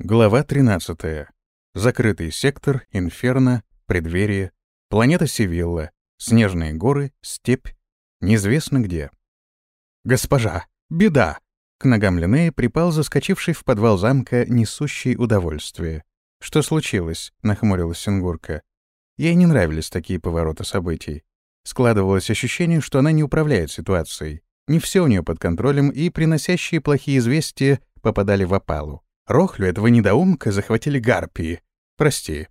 Глава 13. Закрытый сектор, инферно, преддверие, планета Севилла, снежные горы, степь, неизвестно где. «Госпожа, беда!» К ногам Линнея припал заскочивший в подвал замка, несущий удовольствие. «Что случилось?» — нахмурилась Сингурка. Ей не нравились такие повороты событий. Складывалось ощущение, что она не управляет ситуацией. Не все у нее под контролем, и приносящие плохие известия попадали в опалу. Рохлю этого недоумка захватили гарпии. Прости.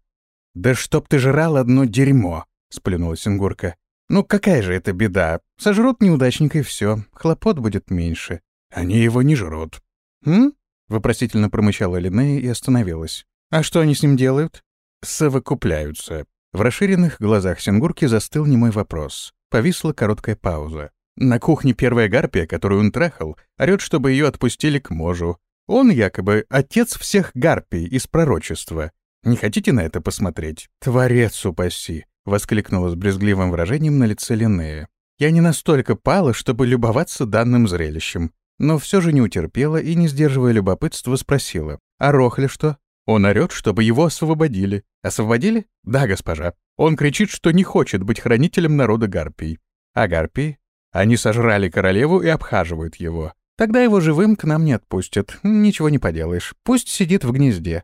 Да чтоб ты жрал одно дерьмо, сплюнула Сингурка. Ну какая же это беда? Сожрут неудачника и все. Хлопот будет меньше. Они его не жрут. Хм? Вопросительно промычала Линнея и остановилась. А что они с ним делают? Совокупляются. В расширенных глазах Сингурки застыл немой вопрос. Повисла короткая пауза. На кухне первая гарпия, которую он трахал, орёт, чтобы ее отпустили к можу. Он якобы отец всех гарпий из пророчества. Не хотите на это посмотреть? Творец упаси! — воскликнула с брезгливым выражением на лице Линнея. Я не настолько пала, чтобы любоваться данным зрелищем, но все же не утерпела и, не сдерживая любопытства, спросила. «А Рохля что?» Он орёт, чтобы его освободили. Освободили? Да, госпожа. Он кричит, что не хочет быть хранителем народа гарпий. А гарпии? Они сожрали королеву и обхаживают его. Тогда его живым к нам не отпустят. Ничего не поделаешь. Пусть сидит в гнезде.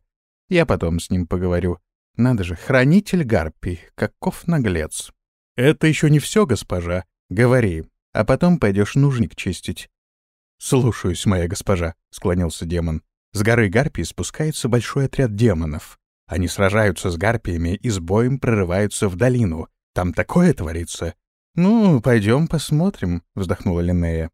Я потом с ним поговорю. Надо же, хранитель гарпий. Каков наглец. Это еще не все, госпожа. Говори. А потом пойдешь нужник чистить. «Слушаюсь, моя госпожа», — склонился демон. «С горы Гарпии спускается большой отряд демонов. Они сражаются с гарпиями и с боем прорываются в долину. Там такое творится». «Ну, пойдем посмотрим», — вздохнула Линнея.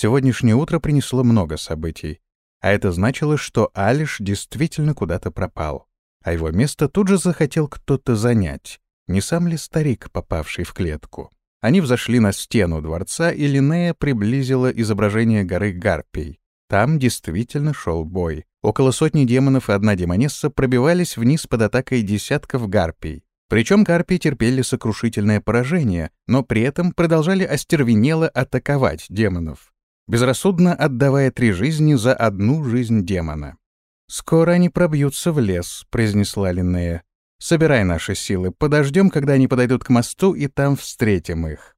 Сегодняшнее утро принесло много событий. А это значило, что Алиш действительно куда-то пропал. А его место тут же захотел кто-то занять. Не сам ли старик, попавший в клетку? Они взошли на стену дворца, и Линнея приблизила изображение горы Гарпий. Там действительно шел бой. Около сотни демонов и одна демонесса пробивались вниз под атакой десятков гарпий. Причем гарпии терпели сокрушительное поражение, но при этом продолжали остервенело атаковать демонов безрассудно отдавая три жизни за одну жизнь демона. «Скоро они пробьются в лес», — произнесла Линнея. «Собирай наши силы, подождем, когда они подойдут к мосту, и там встретим их».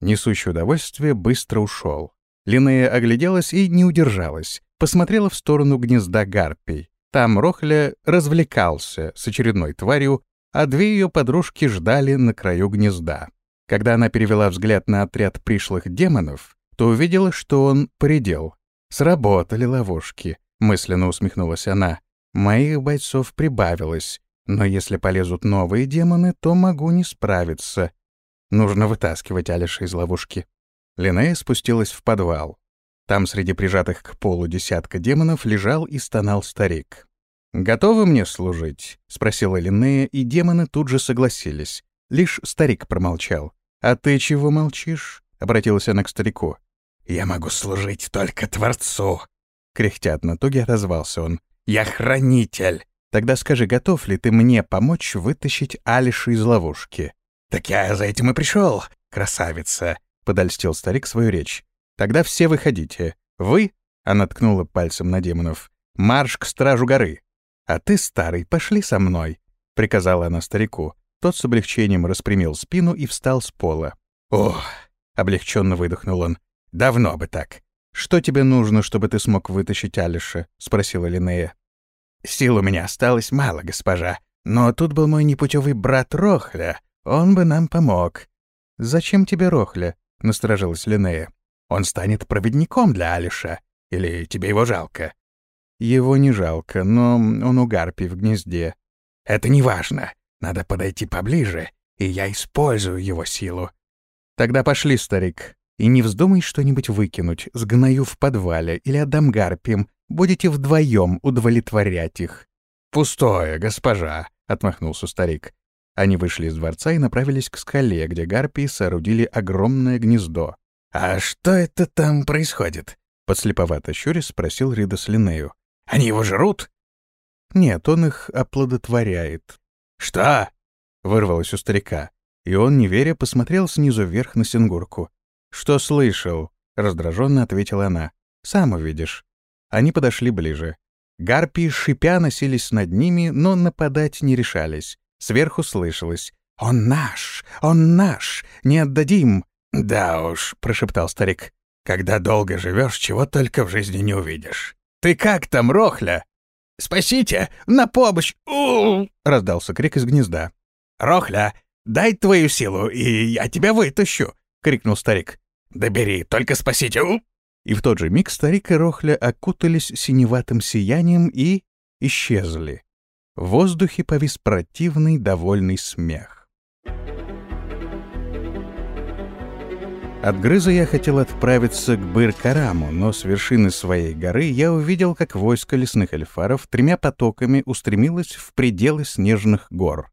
Несущий удовольствие быстро ушел. Линнея огляделась и не удержалась, посмотрела в сторону гнезда гарпий. Там Рохля развлекался с очередной тварью, а две ее подружки ждали на краю гнезда. Когда она перевела взгляд на отряд пришлых демонов, то увидела, что он предел. Сработали ловушки, мысленно усмехнулась она. Моих бойцов прибавилось, но если полезут новые демоны, то могу не справиться. Нужно вытаскивать Алиша из ловушки. Линнея спустилась в подвал. Там среди прижатых к полу десятка демонов лежал и стонал старик. «Готовы мне служить?» — спросила Линнея, и демоны тут же согласились. Лишь старик промолчал. «А ты чего молчишь?» — обратилась она к старику. «Я могу служить только Творцу!» Кряхтя от натуги отозвался он. «Я хранитель!» «Тогда скажи, готов ли ты мне помочь вытащить Алиша из ловушки?» «Так я за этим и пришел, красавица!» — подольстил старик свою речь. «Тогда все выходите. Вы...» — она ткнула пальцем на демонов. «Марш к стражу горы!» «А ты, старый, пошли со мной!» — приказала она старику. Тот с облегчением распрямил спину и встал с пола. «Ох!» — облегченно выдохнул он. Давно бы так. Что тебе нужно, чтобы ты смог вытащить Алиша? спросила Линея. Сил у меня осталось мало, госпожа. Но тут был мой непутевый брат Рохля. Он бы нам помог. Зачем тебе Рохля? насторожилась Линея. Он станет проводником для Алиша. Или тебе его жалко? Его не жалко, но он у гарпи в гнезде. Это не важно. Надо подойти поближе, и я использую его силу. Тогда пошли, старик. И не вздумай что-нибудь выкинуть, сгною в подвале или отдам гарпиям. Будете вдвоем удовлетворять их». «Пустое, госпожа», — отмахнулся старик. Они вышли из дворца и направились к скале, где гарпии соорудили огромное гнездо. «А что это там происходит?» — подслеповато щурясь спросил Ридас Линею. «Они его жрут?» «Нет, он их оплодотворяет». «Что?» — вырвалось у старика, и он, не веря, посмотрел снизу вверх на Сингурку. «Что слышал?» — раздраженно ответила она. «Сам увидишь». Они подошли ближе. Гарпии шипя носились над ними, но нападать не решались. Сверху слышалось «Он наш! Он наш! Не отдадим!» «Да уж», — прошептал старик, — «когда долго живешь, чего только в жизни не увидишь. Ты как там, Рохля?» «Спасите! На помощь!» У раздался крик из гнезда. «Рохля, дай твою силу, и я тебя вытащу!» — крикнул старик. «Да бери, только спасите!» И в тот же миг старик и Рохля окутались синеватым сиянием и исчезли. В воздухе повис противный довольный смех. От Грыза я хотел отправиться к Быр-Караму, но с вершины своей горы я увидел, как войско лесных эльфаров тремя потоками устремилось в пределы снежных гор.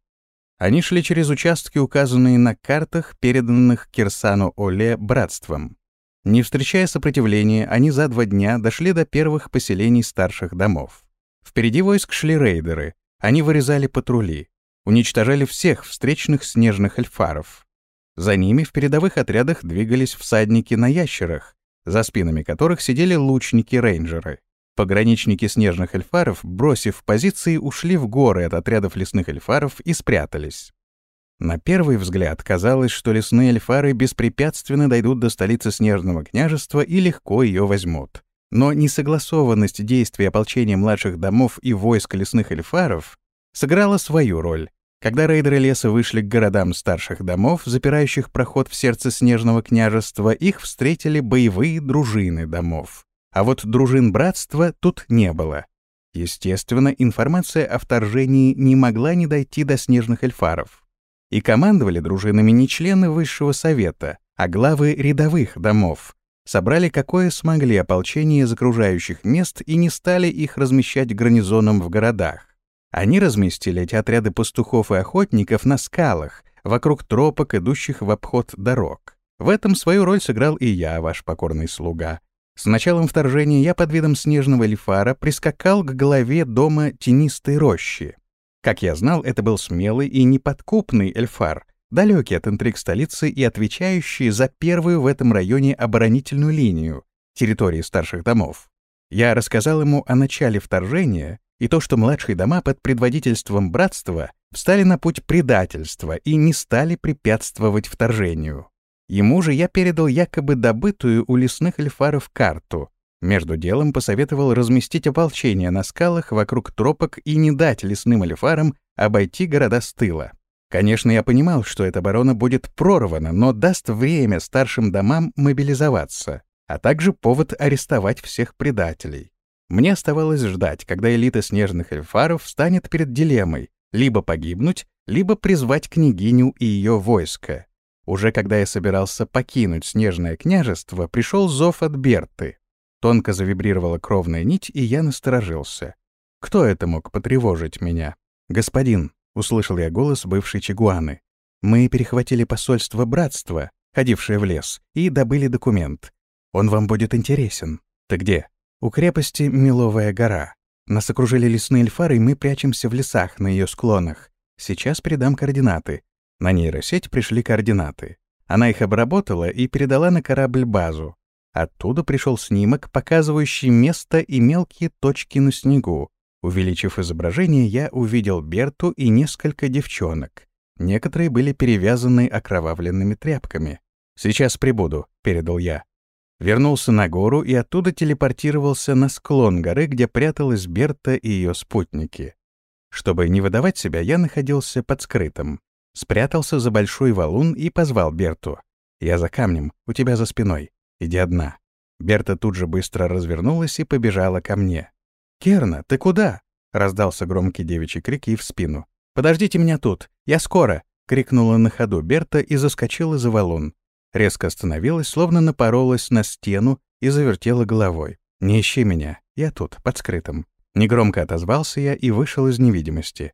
Они шли через участки, указанные на картах, переданных Кирсану Оле братством. Не встречая сопротивления, они за два дня дошли до первых поселений старших домов. Впереди войск шли рейдеры. Они вырезали патрули, уничтожали всех встречных снежных эльфаров. За ними в передовых отрядах двигались всадники на ящерах, за спинами которых сидели лучники-рейнджеры. Пограничники снежных эльфаров, бросив позиции, ушли в горы от отрядов лесных эльфаров и спрятались. На первый взгляд казалось, что лесные эльфары беспрепятственно дойдут до столицы Снежного княжества и легко ее возьмут. Но несогласованность действий ополчения младших домов и войск лесных эльфаров сыграла свою роль, когда рейдеры леса вышли к городам старших домов, запирающих проход в сердце Снежного княжества, их встретили боевые дружины домов. А вот дружин братства тут не было. Естественно, информация о вторжении не могла не дойти до снежных эльфаров. И командовали дружинами не члены высшего совета, а главы рядовых домов. Собрали какое смогли ополчение из окружающих мест и не стали их размещать гарнизоном в городах. Они разместили эти отряды пастухов и охотников на скалах, вокруг тропок, идущих в обход дорог. В этом свою роль сыграл и я, ваш покорный слуга. С началом вторжения я под видом снежного лифара прискакал к голове дома тенистой рощи. Как я знал, это был смелый и неподкупный эльфар, далекий от интриг столицы и отвечающий за первую в этом районе оборонительную линию территории старших домов. Я рассказал ему о начале вторжения и то, что младшие дома под предводительством братства встали на путь предательства и не стали препятствовать вторжению. Ему же я передал якобы добытую у лесных эльфаров карту. Между делом посоветовал разместить ополчение на скалах вокруг тропок и не дать лесным эльфарам обойти города с тыла. Конечно, я понимал, что эта оборона будет прорвана, но даст время старшим домам мобилизоваться, а также повод арестовать всех предателей. Мне оставалось ждать, когда элита снежных эльфаров встанет перед дилеммой либо погибнуть, либо призвать княгиню и ее войско. Уже когда я собирался покинуть снежное княжество, пришел зов от Берты. Тонко завибрировала кровная нить, и я насторожился. Кто это мог потревожить меня? «Господин», — услышал я голос бывшей Чигуаны, — «мы перехватили посольство братства, ходившее в лес, и добыли документ. Он вам будет интересен. Ты где?» У крепости Миловая гора. Нас окружили лесные эльфары, и мы прячемся в лесах на ее склонах. Сейчас передам координаты. На нейросеть пришли координаты. Она их обработала и передала на корабль базу. Оттуда пришел снимок, показывающий место и мелкие точки на снегу. Увеличив изображение, я увидел Берту и несколько девчонок. Некоторые были перевязаны окровавленными тряпками. «Сейчас прибуду», — передал я. Вернулся на гору и оттуда телепортировался на склон горы, где пряталась Берта и ее спутники. Чтобы не выдавать себя, я находился под скрытым. Спрятался за большой валун и позвал Берту. «Я за камнем, у тебя за спиной. Иди одна». Берта тут же быстро развернулась и побежала ко мне. «Керна, ты куда?» — раздался громкий девичий крик ей в спину. «Подождите меня тут, я скоро!» — крикнула на ходу Берта и заскочила за валун резко остановилась, словно напоролась на стену и завертела головой. «Не ищи меня, я тут, под скрытым». Негромко отозвался я и вышел из невидимости.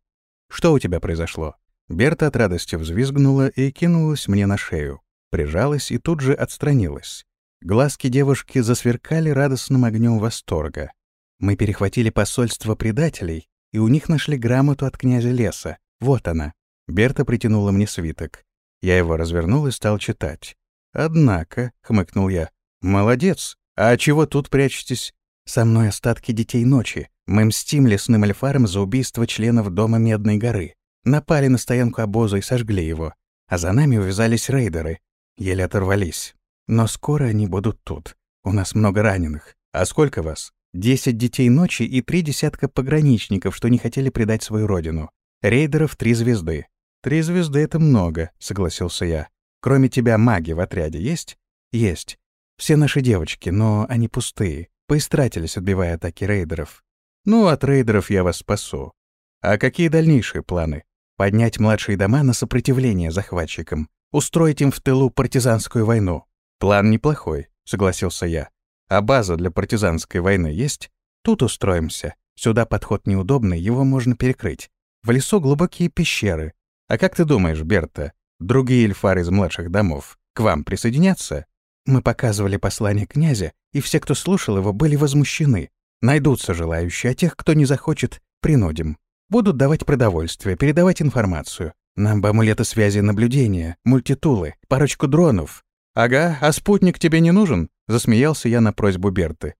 «Что у тебя произошло?» Берта от радости взвизгнула и кинулась мне на шею. Прижалась и тут же отстранилась. Глазки девушки засверкали радостным огнем восторга. Мы перехватили посольство предателей, и у них нашли грамоту от князя леса. Вот она. Берта притянула мне свиток. Я его развернул и стал читать. «Однако», — хмыкнул я, — «молодец. А чего тут прячетесь?» Со мной остатки детей ночи. Мы мстим лесным эльфарам за убийство членов дома Медной горы. Напали на стоянку обоза и сожгли его. А за нами увязались рейдеры. Еле оторвались. Но скоро они будут тут. У нас много раненых. А сколько вас? Десять детей ночи и три десятка пограничников, что не хотели предать свою родину. Рейдеров три звезды. Три звезды — это много, согласился я. Кроме тебя маги в отряде есть? Есть. Все наши девочки, но они пустые. Поистратились, отбивая атаки рейдеров. Ну, от рейдеров я вас спасу. А какие дальнейшие планы? Поднять младшие дома на сопротивление захватчикам. Устроить им в тылу партизанскую войну. План неплохой, согласился я. А база для партизанской войны есть? Тут устроимся. Сюда подход неудобный, его можно перекрыть. В лесу глубокие пещеры. А как ты думаешь, Берта, другие эльфары из младших домов к вам присоединятся? Мы показывали послание князя, и все, кто слушал его, были возмущены. Найдутся желающие, а тех, кто не захочет, принудим. Будут давать продовольствие, передавать информацию. Нам бы амулеты связи наблюдения, мультитулы, парочку дронов. Ага, а спутник тебе не нужен? Засмеялся я на просьбу Берты.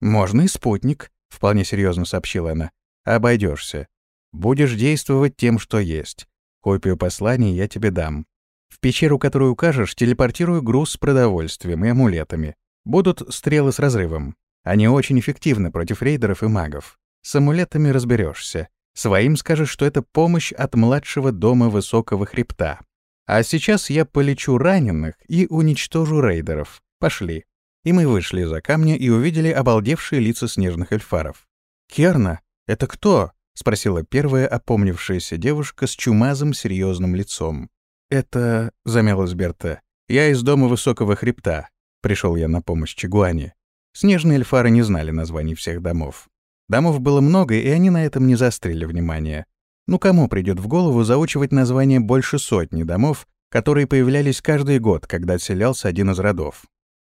Можно и спутник, вполне серьезно сообщила она. Обойдешься. Будешь действовать тем, что есть. Копию посланий я тебе дам. В пещеру, которую укажешь, телепортирую груз с продовольствием и амулетами. Будут стрелы с разрывом. Они очень эффективны против рейдеров и магов. С амулетами разберешься. Своим скажешь, что это помощь от младшего дома высокого хребта. А сейчас я полечу раненых и уничтожу рейдеров. Пошли. И мы вышли за камня и увидели обалдевшие лица снежных эльфаров. «Керна, это кто?» — спросила первая опомнившаяся девушка с чумазым серьезным лицом. «Это...» — замялась Берта. «Я из дома высокого хребта». Пришел я на помощь Чигуане. Снежные эльфары не знали названий всех домов. Домов было много, и они на этом не заострили внимание. Ну кому придет в голову заучивать название больше сотни домов, которые появлялись каждый год, когда отселялся один из родов?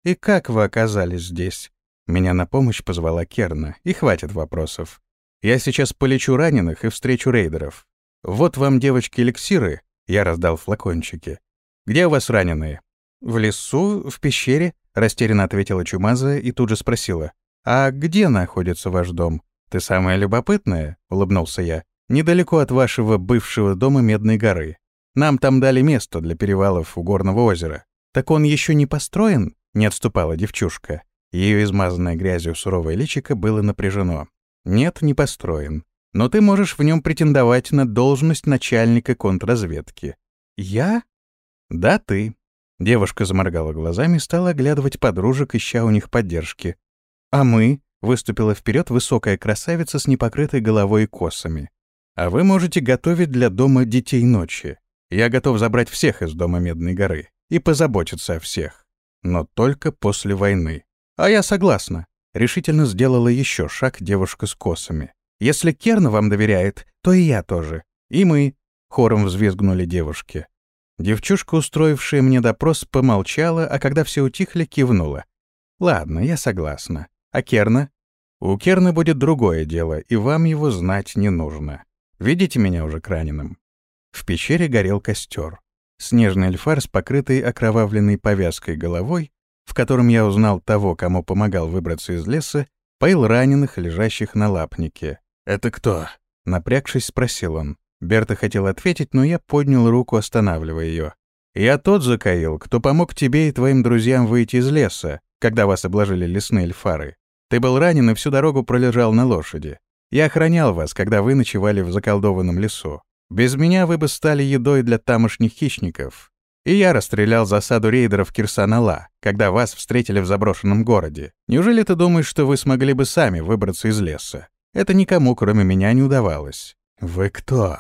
«И как вы оказались здесь?» Меня на помощь позвала Керна, и хватит вопросов. Я сейчас полечу раненых и встречу рейдеров. Вот вам, девочки, эликсиры, я раздал флакончики. «Где у вас раненые?» «В лесу, в пещере», — растерянно ответила Чумазая и тут же спросила. «А где находится ваш дом?» «Ты самая любопытная?» — улыбнулся я. «Недалеко от вашего бывшего дома Медной горы. Нам там дали место для перевалов у горного озера. Так он еще не построен?» — не отступала девчушка. Ее измазанное грязью суровое личико было напряжено. «Нет, не построен но ты можешь в нем претендовать на должность начальника контрразведки. Я? Да, ты. Девушка заморгала глазами и стала оглядывать подружек, ища у них поддержки. А мы? Выступила вперед высокая красавица с непокрытой головой и косами. А вы можете готовить для дома детей ночи. Я готов забрать всех из дома Медной горы и позаботиться о всех. Но только после войны. А я согласна. Решительно сделала еще шаг девушка с косами. Если Керн вам доверяет, то и я тоже. И мы», — хором взвизгнули девушки. Девчушка, устроившая мне допрос, помолчала, а когда все утихли, кивнула. «Ладно, я согласна. А Керна?» «У Керна будет другое дело, и вам его знать не нужно. Видите меня уже к раненым?» В пещере горел костер. Снежный эльфар с покрытой окровавленной повязкой головой, в котором я узнал того, кому помогал выбраться из леса, поил раненых, лежащих на лапнике. «Это кто?» — напрягшись, спросил он. Берта хотел ответить, но я поднял руку, останавливая ее. «Я тот Закаил, кто помог тебе и твоим друзьям выйти из леса, когда вас обложили лесные эльфары. Ты был ранен и всю дорогу пролежал на лошади. Я охранял вас, когда вы ночевали в заколдованном лесу. Без меня вы бы стали едой для тамошних хищников. И я расстрелял засаду рейдеров Кирсанала, когда вас встретили в заброшенном городе. Неужели ты думаешь, что вы смогли бы сами выбраться из леса? Это никому, кроме меня, не удавалось. «Вы кто?»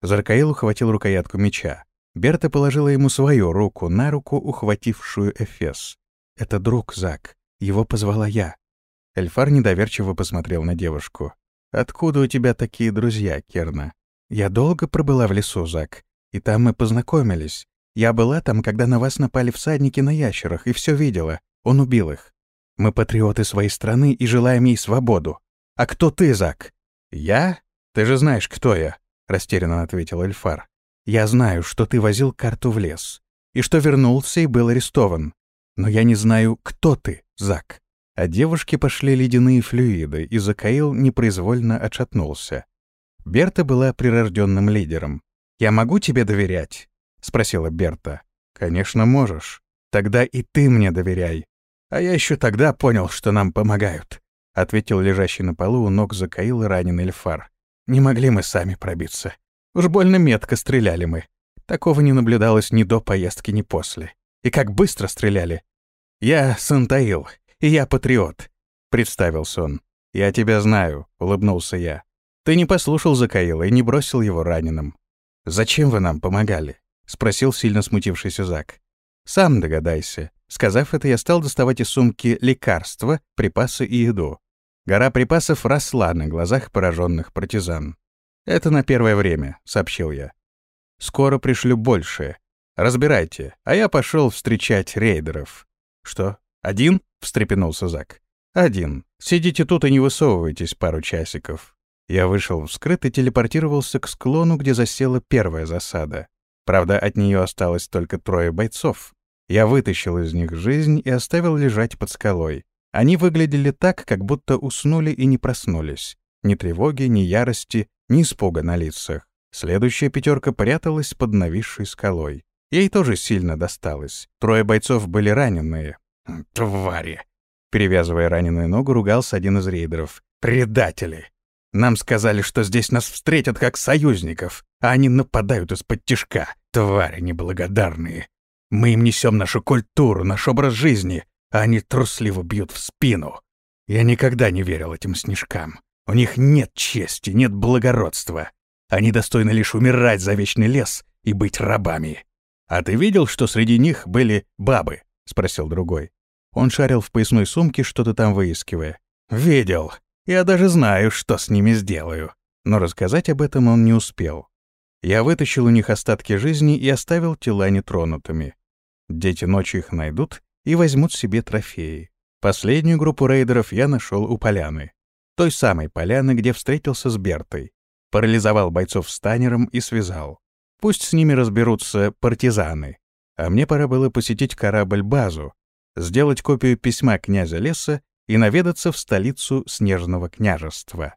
Заркаил ухватил рукоятку меча. Берта положила ему свою руку на руку, ухватившую Эфес. «Это друг, Зак. Его позвала я». Эльфар недоверчиво посмотрел на девушку. «Откуда у тебя такие друзья, Керна?» «Я долго пробыла в лесу, Зак, и там мы познакомились. Я была там, когда на вас напали всадники на ящерах, и все видела. Он убил их. Мы патриоты своей страны и желаем ей свободу. «А кто ты, Зак?» «Я? Ты же знаешь, кто я», — растерянно ответил Эльфар. «Я знаю, что ты возил карту в лес, и что вернулся и был арестован. Но я не знаю, кто ты, Зак. От девушки пошли ледяные флюиды, и Закаил непроизвольно отшатнулся. Берта была прирожденным лидером. «Я могу тебе доверять?» — спросила Берта. «Конечно, можешь. Тогда и ты мне доверяй. А я еще тогда понял, что нам помогают», — ответил лежащий на полу у ног Закаила раненый Эльфар. «Не могли мы сами пробиться. Уж больно метко стреляли мы. Такого не наблюдалось ни до поездки, ни после. И как быстро стреляли. Я Сантаил, я патриот», — представился он. «Я тебя знаю», — улыбнулся я. «Ты не послушал Закаила и не бросил его раненым. Зачем вы нам помогали?» — спросил сильно смутившийся Зак. «Сам догадайся». Сказав это, я стал доставать из сумки лекарства, припасы и еду. Гора припасов росла на глазах пораженных партизан. «Это на первое время», — сообщил я. «Скоро пришлю больше. Разбирайте, а я пошел встречать рейдеров». «Что, один?» — встрепенулся Зак. «Один. Сидите тут и не высовывайтесь пару часиков». Я вышел в скрыт и телепортировался к склону, где засела первая засада. Правда, от нее осталось только трое бойцов. Я вытащил из них жизнь и оставил лежать под скалой. Они выглядели так, как будто уснули и не проснулись. Ни тревоги, ни ярости, ни испуга на лицах. Следующая пятерка пряталась под нависшей скалой. Ей тоже сильно досталось. Трое бойцов были раненые. «Твари!» Перевязывая раненую ногу, ругался один из рейдеров. «Предатели! Нам сказали, что здесь нас встретят как союзников, а они нападают из-под тишка. Твари неблагодарные! Мы им несем нашу культуру, наш образ жизни, а они трусливо бьют в спину. Я никогда не верил этим снежкам. У них нет чести, нет благородства. Они достойны лишь умирать за вечный лес и быть рабами. «А ты видел, что среди них были бабы?» — спросил другой. Он шарил в поясной сумке, что-то там выискивая. «Видел. Я даже знаю, что с ними сделаю». Но рассказать об этом он не успел. Я вытащил у них остатки жизни и оставил тела нетронутыми. Дети ночью их найдут и возьмут себе трофеи. Последнюю группу рейдеров я нашел у поляны. Той самой поляны, где встретился с Бертой. Парализовал бойцов станером и связал. Пусть с ними разберутся партизаны. А мне пора было посетить корабль-базу, сделать копию письма князя леса и наведаться в столицу Снежного княжества.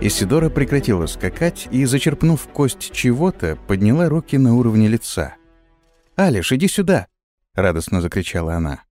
Исидора прекратила скакать и, зачерпнув кость чего-то, подняла руки на уровне лица. «Алиш, иди сюда!» — радостно закричала она.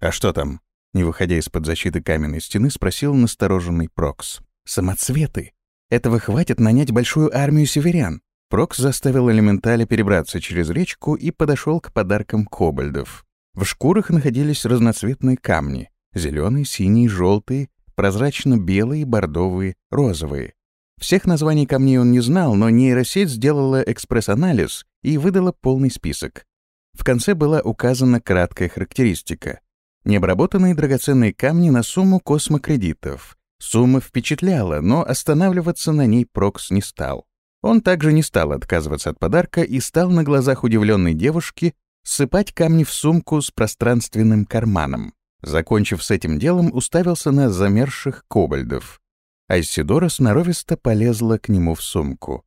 «А что там?» — не выходя из-под защиты каменной стены, спросил настороженный Прокс. «Самоцветы! Этого хватит нанять большую армию северян!» Прокс заставил элементаля перебраться через речку и подошел к подаркам кобальдов. В шкурах находились разноцветные камни — зеленые, синие, желтые, прозрачно-белые, бордовые, розовые. Всех названий камней он не знал, но нейросеть сделала экспресс-анализ и выдала полный список. В конце была указана краткая характеристика. Необработанные драгоценные камни на сумму космокредитов. Сумма впечатляла, но останавливаться на ней Прокс не стал. Он также не стал отказываться от подарка и стал на глазах удивленной девушки сыпать камни в сумку с пространственным карманом. Закончив с этим делом, уставился на замерзших кобальдов. Айсидора сноровисто полезла к нему в сумку.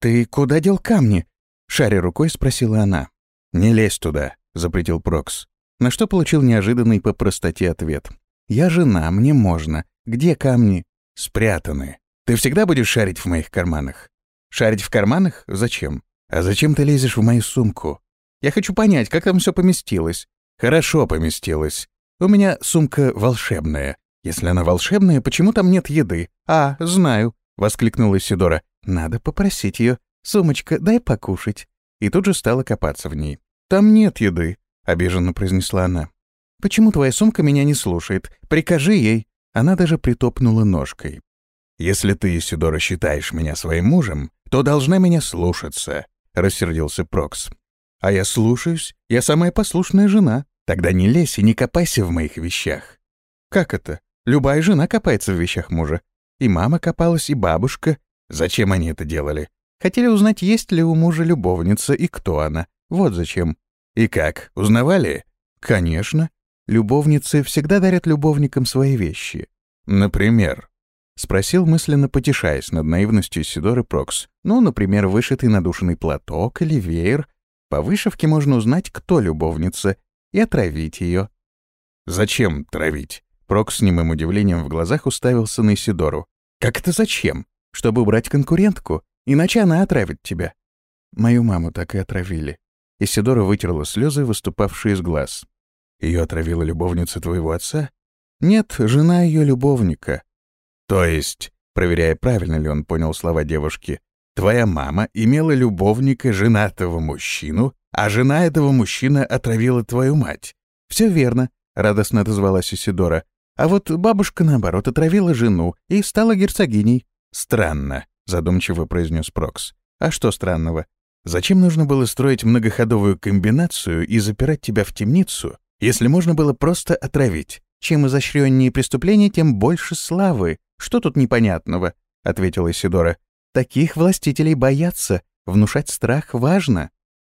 «Ты куда дел камни?» — шаря рукой спросила она. «Не лезь туда», — запретил Прокс. На что получил неожиданный по простоте ответ. «Я жена, мне можно. Где камни?» «Спрятаны. Ты всегда будешь шарить в моих карманах?» «Шарить в карманах? Зачем? А зачем ты лезешь в мою сумку? Я хочу понять, как там все поместилось». «Хорошо поместилось. У меня сумка волшебная. Если она волшебная, почему там нет еды?» «А, знаю», — воскликнула Сидора. «Надо попросить ее. Сумочка, дай покушать» и тут же стала копаться в ней. «Там нет еды», — обиженно произнесла она. «Почему твоя сумка меня не слушает? Прикажи ей». Она даже притопнула ножкой. «Если ты, Исидора, считаешь меня своим мужем, то должна меня слушаться», — рассердился Прокс. «А я слушаюсь. Я самая послушная жена. Тогда не лезь и не копайся в моих вещах». «Как это? Любая жена копается в вещах мужа. И мама копалась, и бабушка. Зачем они это делали? Хотели узнать, есть ли у мужа любовница и кто она. Вот зачем. И как, узнавали? Конечно. Любовницы всегда дарят любовникам свои вещи. Например? Спросил мысленно, потешаясь над наивностью Сидоры Прокс. Ну, например, вышитый надушенный платок или веер. По вышивке можно узнать, кто любовница, и отравить ее. «Зачем травить?» Прок с немым удивлением в глазах уставился на Исидору. «Как это зачем? Чтобы убрать конкурентку? Иначе она отравит тебя». Мою маму так и отравили. Исидора вытерла слезы, выступавшие из глаз. Ее отравила любовница твоего отца? Нет, жена ее любовника. То есть, проверяя, правильно ли он понял слова девушки, твоя мама имела любовника женатого мужчину, а жена этого мужчины отравила твою мать. Все верно, радостно отозвалась Исидора. А вот бабушка, наоборот, отравила жену и стала герцогиней. Странно, задумчиво произнес Прокс. А что странного? Зачем нужно было строить многоходовую комбинацию и запирать тебя в темницу, если можно было просто отравить? Чем изощреннее преступление, тем больше славы. Что тут непонятного? — ответила Исидора. Таких властителей боятся. Внушать страх важно.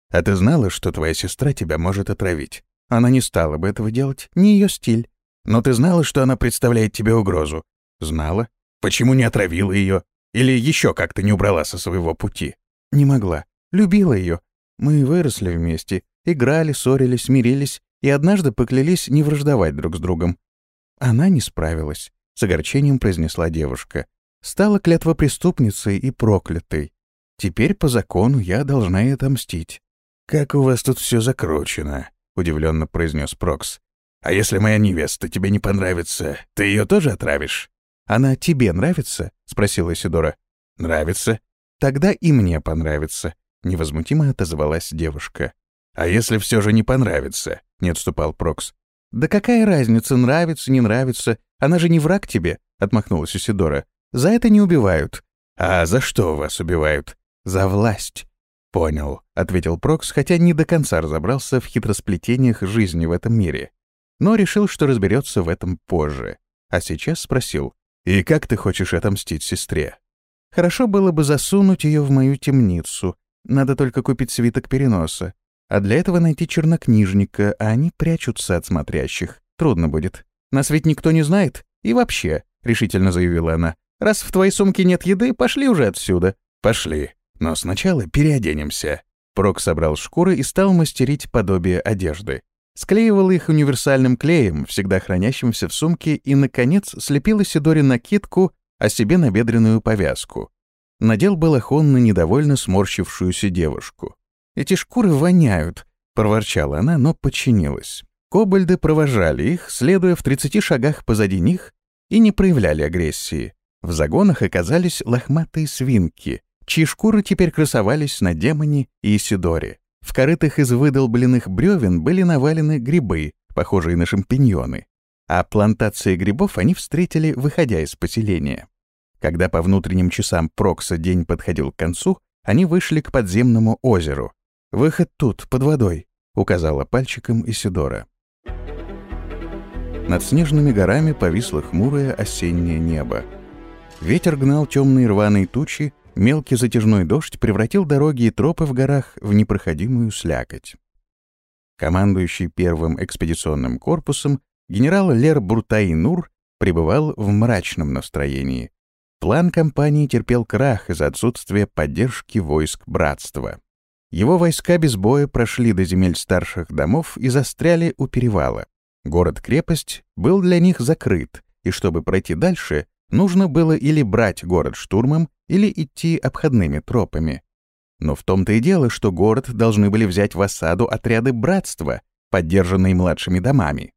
А ты знала, что твоя сестра тебя может отравить? Она не стала бы этого делать, не ее стиль. Но ты знала, что она представляет тебе угрозу? Знала. Почему не отравила ее? Или еще как-то не убрала со своего пути? Не могла. Любила ее. Мы выросли вместе, играли, ссорились, смирились и однажды поклялись не враждовать друг с другом. Она не справилась, с огорчением произнесла девушка. Стала клятва преступницей и проклятой. Теперь по закону я должна ей отомстить. «Как у вас тут все закручено», — удивленно произнес Прокс. «А если моя невеста тебе не понравится, ты ее тоже отравишь?» «Она тебе нравится?» — спросила Сидора. «Нравится?» «Тогда и мне понравится», — невозмутимо отозвалась девушка. «А если все же не понравится?» — не отступал Прокс. «Да какая разница, нравится, не нравится? Она же не враг тебе», — отмахнулась Сидора. «За это не убивают». «А за что вас убивают?» «За власть». «Понял», — ответил Прокс, хотя не до конца разобрался в хитросплетениях жизни в этом мире. Но решил, что разберется в этом позже. А сейчас спросил, «И как ты хочешь отомстить сестре?» «Хорошо было бы засунуть ее в мою темницу. Надо только купить свиток переноса. А для этого найти чернокнижника, а они прячутся от смотрящих. Трудно будет. Нас ведь никто не знает. И вообще, — решительно заявила она, — раз в твоей сумке нет еды, пошли уже отсюда. Пошли. Но сначала переоденемся». Прок собрал шкуры и стал мастерить подобие одежды. Склеивал их универсальным клеем, всегда хранящимся в сумке, и, наконец, слепил Сидоре накидку, а себе набедренную повязку. Надел балахон на недовольно сморщившуюся девушку. «Эти шкуры воняют», — проворчала она, но подчинилась. Кобальды провожали их, следуя в 30 шагах позади них, и не проявляли агрессии. В загонах оказались лохматые свинки, чьи шкуры теперь красовались на демоне и Исидоре. В корытах из выдолбленных бревен были навалены грибы, похожие на шампиньоны. А плантации грибов они встретили, выходя из поселения. Когда по внутренним часам Прокса день подходил к концу, они вышли к подземному озеру. «Выход тут, под водой», — указала пальчиком Исидора. Над снежными горами повисло хмурое осеннее небо. Ветер гнал темные рваные тучи, мелкий затяжной дождь превратил дороги и тропы в горах в непроходимую слякоть. Командующий первым экспедиционным корпусом генерал Лер Буртай-Нур пребывал в мрачном настроении. План кампании терпел крах из-за отсутствия поддержки войск братства. Его войска без боя прошли до земель старших домов и застряли у перевала. Город-крепость был для них закрыт, и чтобы пройти дальше, нужно было или брать город штурмом, или идти обходными тропами. Но в том-то и дело, что город должны были взять в осаду отряды братства, поддержанные младшими домами.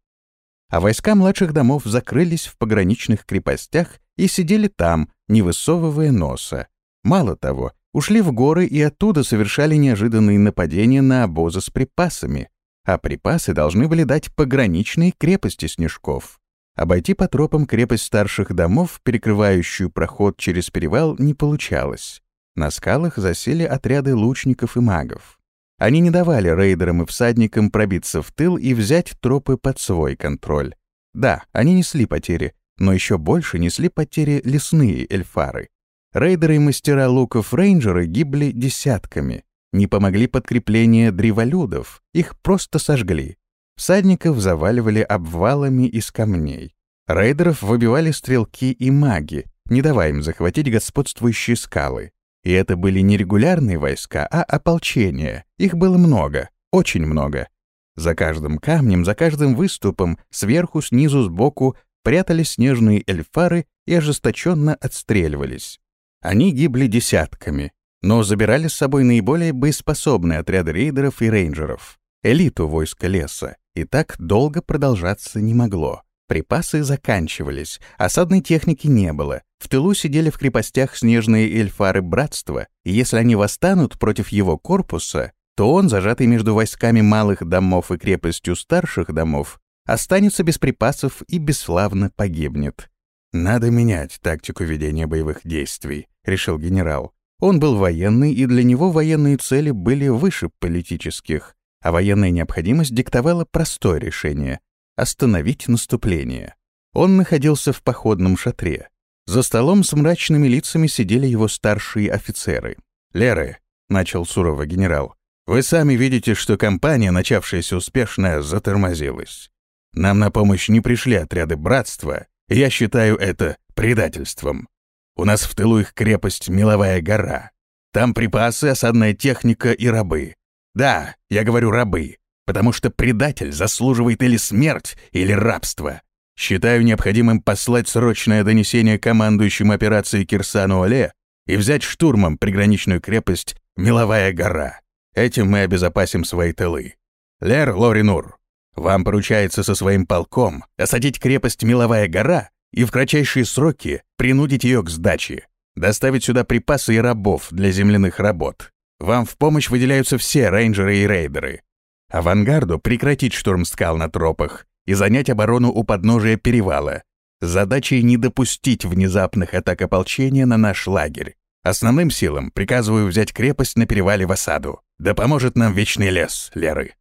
А войска младших домов закрылись в пограничных крепостях и сидели там, не высовывая носа. Мало того, ушли в горы и оттуда совершали неожиданные нападения на обозы с припасами, а припасы должны были дать пограничные крепости снежков. Обойти по тропам крепость старших домов, перекрывающую проход через перевал, не получалось. На скалах засели отряды лучников и магов. Они не давали рейдерам и всадникам пробиться в тыл и взять тропы под свой контроль. Да, они несли потери, но еще больше несли потери лесные эльфары. Рейдеры и мастера луков-рейнджеры гибли десятками. Не помогли подкрепления древолюдов, их просто сожгли. Всадников заваливали обвалами из камней. Рейдеров выбивали стрелки и маги, не давая им захватить господствующие скалы. И это были не регулярные войска, а ополчения. Их было много, очень много. За каждым камнем, за каждым выступом, сверху, снизу, сбоку прятались снежные эльфары и ожесточенно отстреливались. Они гибли десятками, но забирали с собой наиболее боеспособные отряды рейдеров и рейнджеров, элиту войска леса, и так долго продолжаться не могло. Припасы заканчивались, осадной техники не было. В тылу сидели в крепостях снежные эльфары братства, и если они восстанут против его корпуса, то он, зажатый между войсками малых домов и крепостью старших домов, останется без припасов и бесславно погибнет. «Надо менять тактику ведения боевых действий», — решил генерал. Он был военный, и для него военные цели были выше политических, а военная необходимость диктовала простое решение остановить наступление. Он находился в походном шатре. За столом с мрачными лицами сидели его старшие офицеры. «Леры», — начал сурово генерал, — «вы сами видите, что кампания, начавшаяся успешно, затормозилась. Нам на помощь не пришли отряды братства, и я считаю это предательством. У нас в тылу их крепость Меловая гора. Там припасы, осадная техника и рабы. Да, я говорю рабы потому что предатель заслуживает или смерть, или рабство. Считаю необходимым послать срочное донесение командующему операцией Кирсану Оле и взять штурмом приграничную крепость Меловая гора. Этим мы обезопасим свои тылы. Лер Лоринур, вам поручается со своим полком осадить крепость Меловая гора и в кратчайшие сроки принудить ее к сдаче, доставить сюда припасы и рабов для земляных работ. Вам в помощь выделяются все рейнджеры и рейдеры. Авангарду прекратить штурм скал на тропах и занять оборону у подножия перевала. Задачей не допустить внезапных атак ополчения на наш лагерь. Основным силам приказываю взять крепость на перевале в осаду. Да поможет нам вечный лес, Леры.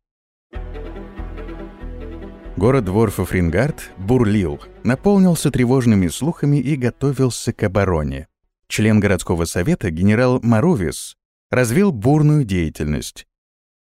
Город Дворфов Рингард бурлил, наполнился тревожными слухами и готовился к обороне. Член городского совета генерал Марувис развил бурную деятельность.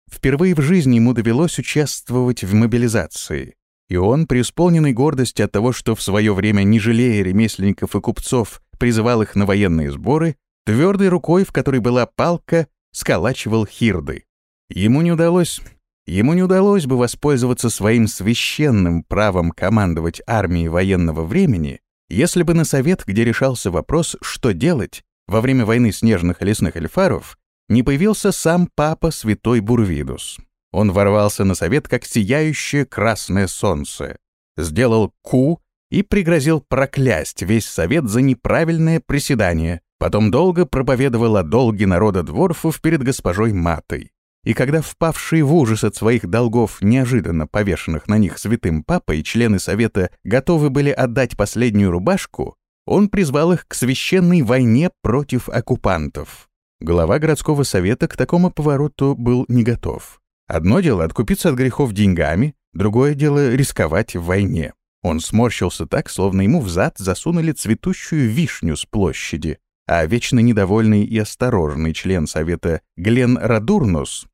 Впервые в жизни ему довелось участвовать в мобилизации, и он, преисполненный гордости от того, что в свое время, не жалея ремесленников и купцов, призывал их на военные сборы, твердой рукой, в которой была палка, сколачивал хирды. Ему не удалось... Ему не удалось бы воспользоваться своим священным правом командовать армией военного времени, если бы на совет, где решался вопрос, что делать, во время войны снежных и лесных эльфаров, не появился сам папа святой Бурвидус. Он ворвался на совет как сияющее красное солнце, сделал ку и пригрозил проклясть весь совет за неправильное приседание, потом долго проповедовал о долге народа дворфов перед госпожой Матой. И когда впавшие в ужас от своих долгов, неожиданно повешенных на них святым папой, члены совета готовы были отдать последнюю рубашку, он призвал их к священной войне против оккупантов. Глава городского совета к такому повороту был не готов. Одно дело откупиться от грехов деньгами, другое дело рисковать в войне. Он сморщился так, словно ему в зад засунули цветущую вишню с площади, а вечно недовольный и осторожный член совета Глен Радурнус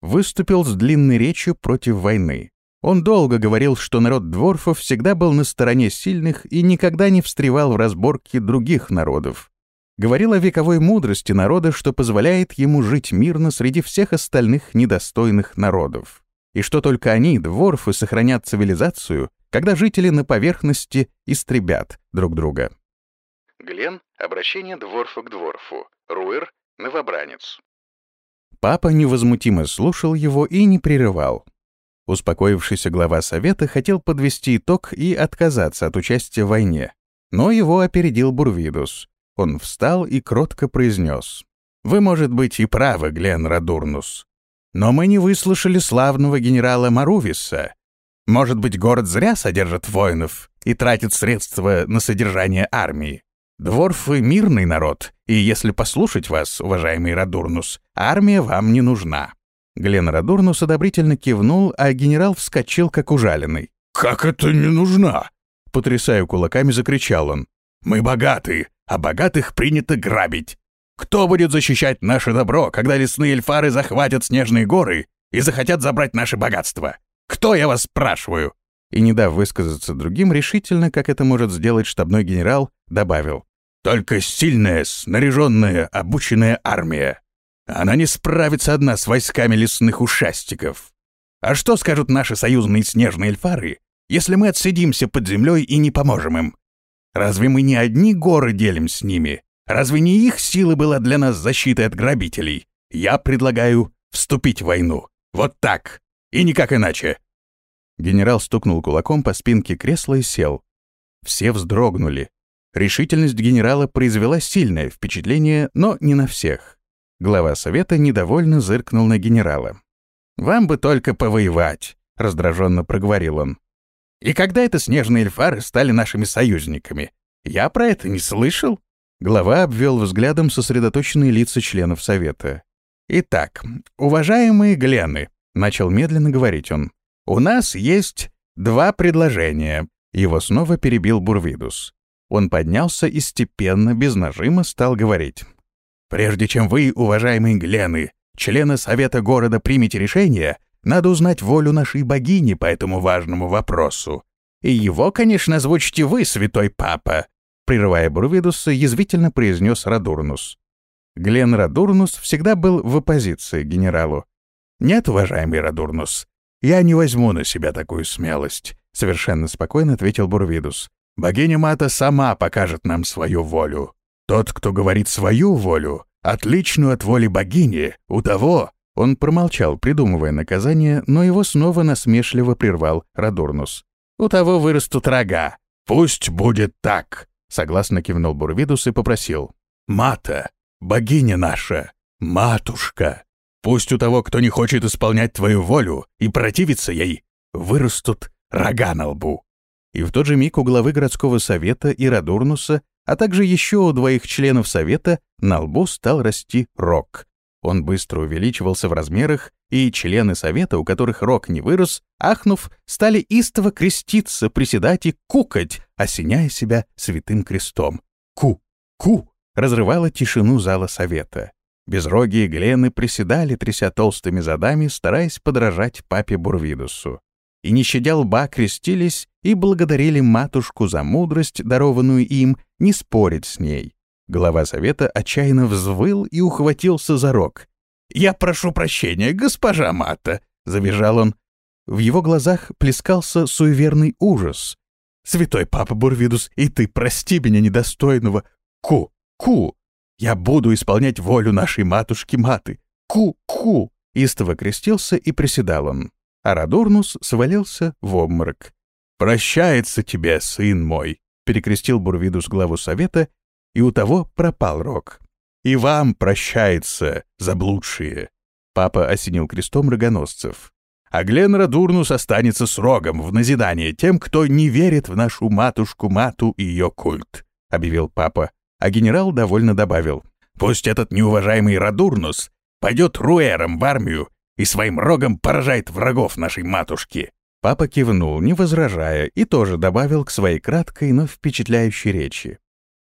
выступил с длинной речью против войны. Он долго говорил, что народ дворфов всегда был на стороне сильных и никогда не встревал в разборки других народов, говорил о вековой мудрости народа, что позволяет ему жить мирно среди всех остальных недостойных народов, и что только они, дворфы, сохранят цивилизацию, когда жители на поверхности истребят друг друга. Глен — обращение дворфа к дворфу, Руэр — новобранец. Папа невозмутимо слушал его и не прерывал. Успокоившийся глава совета хотел подвести итог и отказаться от участия в войне, но его опередил Бурвидус. Он встал и кротко произнес. «Вы, может быть, и правы, Глен Радурнус. Но мы не выслушали славного генерала Марувиса. Может быть, город зря содержит воинов и тратит средства на содержание армии. Дворфы — мирный народ, и если послушать вас, уважаемый Радурнус, армия вам не нужна». Глен Радурнус одобрительно кивнул, а генерал вскочил, как ужаленный. «Как это не нужна?» Потрясая кулаками, закричал он. «Мы богаты, а богатых принято грабить. Кто будет защищать наше добро, когда лесные эльфары захватят снежные горы и захотят забрать наше богатство? Кто, я вас спрашиваю?» И, не дав высказаться другим, решительно, как это может сделать штабной генерал, добавил. «Только сильная, снаряженная, обученная армия. Она не справится одна с войсками лесных ушастиков. А что скажут наши союзные снежные эльфары, если мы отсидимся под землей и не поможем им? Разве мы не одни горы делим с ними? Разве не их сила была для нас защитой от грабителей? Я предлагаю вступить в войну. Вот так. И никак иначе. Генерал стукнул кулаком по спинке кресла и сел. Все вздрогнули. Решительность генерала произвела сильное впечатление, но не на всех. Глава совета недовольно зыркнул на генерала. «Вам бы только повоевать», — раздраженно проговорил он. «И когда это снежные эльфары стали нашими союзниками? Я про это не слышал». Глава обвел взглядом сосредоточенные лица членов совета. «Итак, уважаемые Глены», — начал медленно говорить он, — «у нас есть два предложения». Его снова перебил Бурвидус. Он поднялся и степенно, без нажима, стал говорить. «Прежде чем вы, уважаемые Глены, члены Совета города, примете решение, надо узнать волю нашей богини по этому важному вопросу. И его, конечно, озвучите вы, святой папа, прерывая Бурвидуса, язвительно произнес Радурнус. Глен Радурнус всегда был в оппозиции генералу. «Нет, уважаемый Радурнус, я не возьму на себя такую смелость», — совершенно спокойно ответил Бурвидус. «Богиня Мата сама покажет нам свою волю. Тот, кто говорит свою волю, отличную от воли богини, у того...» Он промолчал, придумывая наказание, но его снова насмешливо прервал Радурнус. «У того вырастут рога. Пусть будет так!» Согласно кивнул Бурвидус и попросил. «Мата, богиня наша, матушка, пусть у того, кто не хочет исполнять твою волю и противиться ей, вырастут рога на лбу». И в тот же миг у главы городского совета и Радурнуса, а также еще у двоих членов совета, на лбу стал расти рог, он быстро увеличивался в размерах, и члены совета, у которых рог не вырос, ахнув, стали истово креститься, приседать и кукать, осеняя себя святым крестом. Ку! Ку! разрывала тишину зала совета. Безрогие глены приседали, тряся толстыми задами, стараясь подражать папе Бурвидусу. И, не щадя лба, крестились и благодарили матушку за мудрость, дарованную им, не спорить с ней. Глава совета отчаянно взвыл и ухватился за рог. «Я прошу прощения, госпожа Мата!» — завизжал он. В его глазах плескался суеверный ужас. «Святой папа Бурвидус, и ты прости меня недостойного! Ку! Ку! Я буду исполнять волю нашей матушки-маты! Ку! Ку!» Истово крестился и приседал он. А Радурнус свалился в обморок. «Прощается тебе, сын мой!» — перекрестил Бурвидус главу совета и у того пропал рог. «И вам прощается, заблудшие!» Папа осенил крестом рогоносцев. «А Гленра Дурнус останется с рогом в назидание тем, кто не верит в нашу матушку-мату и ее культ», — объявил папа. А генерал довольно добавил. «Пусть этот неуважаемый Радурнус пойдет руэром в армию и своим рогом поражает врагов нашей матушки». Папа кивнул, не возражая, и тоже добавил к своей краткой, но впечатляющей речи